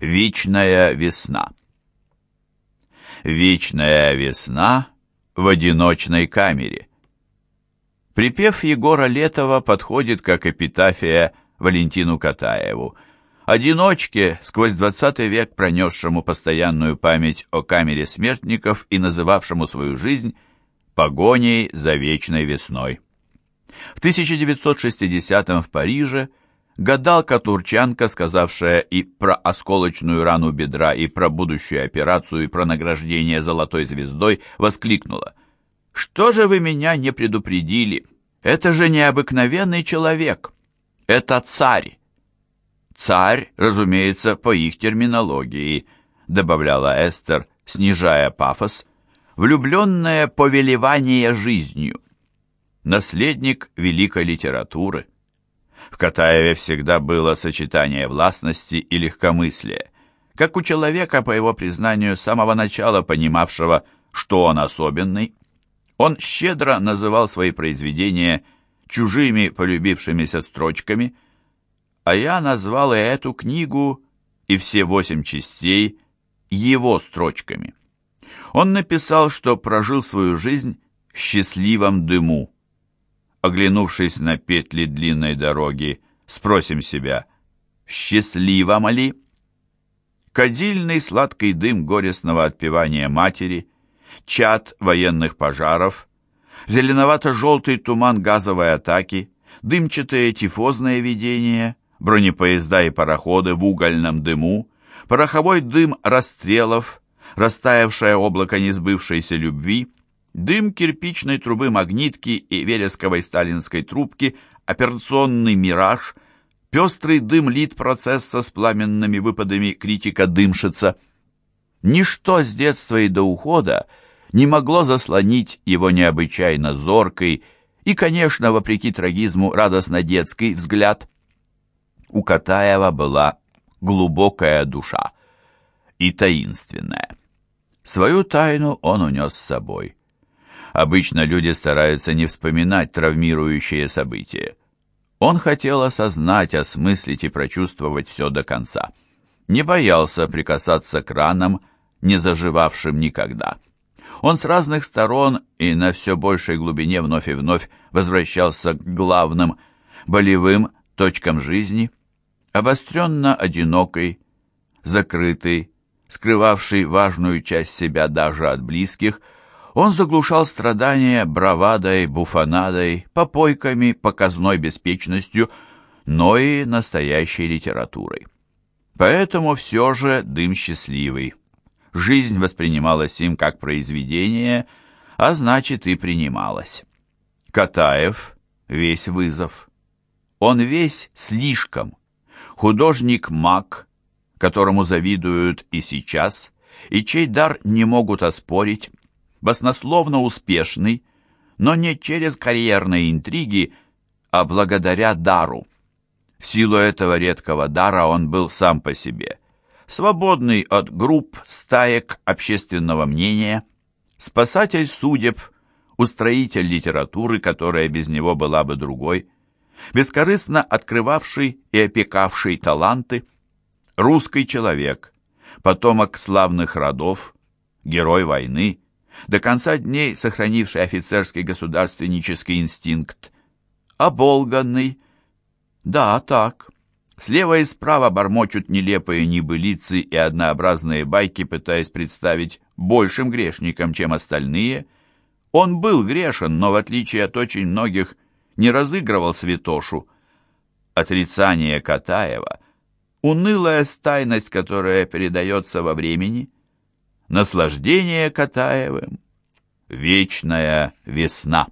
Вечная весна. Вечная весна в одиночной камере. Припев Егора Летова подходит как эпитафия Валентину Катаеву, одиночке, сквозь двадцатый век пронесшему постоянную память о камере смертников и называвшему свою жизнь погоней за вечной весной. В 1960 в Париже гадалка-турчанка, сказавшая и про осколочную рану бедра, и про будущую операцию, и про награждение золотой звездой, воскликнула. «Что же вы меня не предупредили? Это же необыкновенный человек! Это царь!» «Царь, разумеется, по их терминологии», добавляла Эстер, снижая пафос, «влюбленное повелевание жизнью» наследник великой литературы. В Катаеве всегда было сочетание властности и легкомыслия, как у человека, по его признанию, с самого начала понимавшего, что он особенный. Он щедро называл свои произведения чужими полюбившимися строчками, а я назвал и эту книгу, и все восемь частей его строчками. Он написал, что прожил свою жизнь в счастливом дыму оглянувшись на петли длинной дороги, спросим себя, счастливом ли? Кадильный сладкий дым горестного отпевания матери, чад военных пожаров, зеленовато-желтый туман газовой атаки, дымчатое тифозное видение, бронепоезда и пароходы в угольном дыму, пороховой дым расстрелов, растаявшее облако несбывшейся любви — Дым кирпичной трубы магнитки и вересковой сталинской трубки, операционный мираж, пестрый дым лид-процесса с пламенными выпадами критика-дымшица. Ничто с детства и до ухода не могло заслонить его необычайно зоркий и, конечно, вопреки трагизму, радостно-детский взгляд. У Катаева была глубокая душа и таинственная. Свою тайну он унес с собой. Обычно люди стараются не вспоминать травмирующие события. Он хотел осознать, осмыслить и прочувствовать все до конца. Не боялся прикасаться к ранам, не заживавшим никогда. Он с разных сторон и на все большей глубине вновь и вновь возвращался к главным, болевым точкам жизни, обостренно одинокой, закрытый, скрывавший важную часть себя даже от близких – он заглушал страдания бравадой, буфонадой, попойками, показной беспечностью, но и настоящей литературой. Поэтому все же дым счастливый. Жизнь воспринималась им как произведение, а значит и принималась. Катаев — весь вызов. Он весь слишком. Художник-маг, которому завидуют и сейчас, и чей дар не могут оспорить, баснословно успешный, но не через карьерные интриги, а благодаря дару. В силу этого редкого дара он был сам по себе. Свободный от групп, стаек, общественного мнения, спасатель судеб, устроитель литературы, которая без него была бы другой, бескорыстно открывавший и опекавший таланты, русский человек, потомок славных родов, герой войны, до конца дней сохранивший офицерский государственнический инстинкт. Оболганный. Да, так. Слева и справа бормочут нелепые небылицы и однообразные байки, пытаясь представить большим грешником, чем остальные. Он был грешен, но, в отличие от очень многих, не разыгрывал святошу. Отрицание Катаева, унылая стайность, которая передается во времени — наслаждение Катаевым, вечная весна.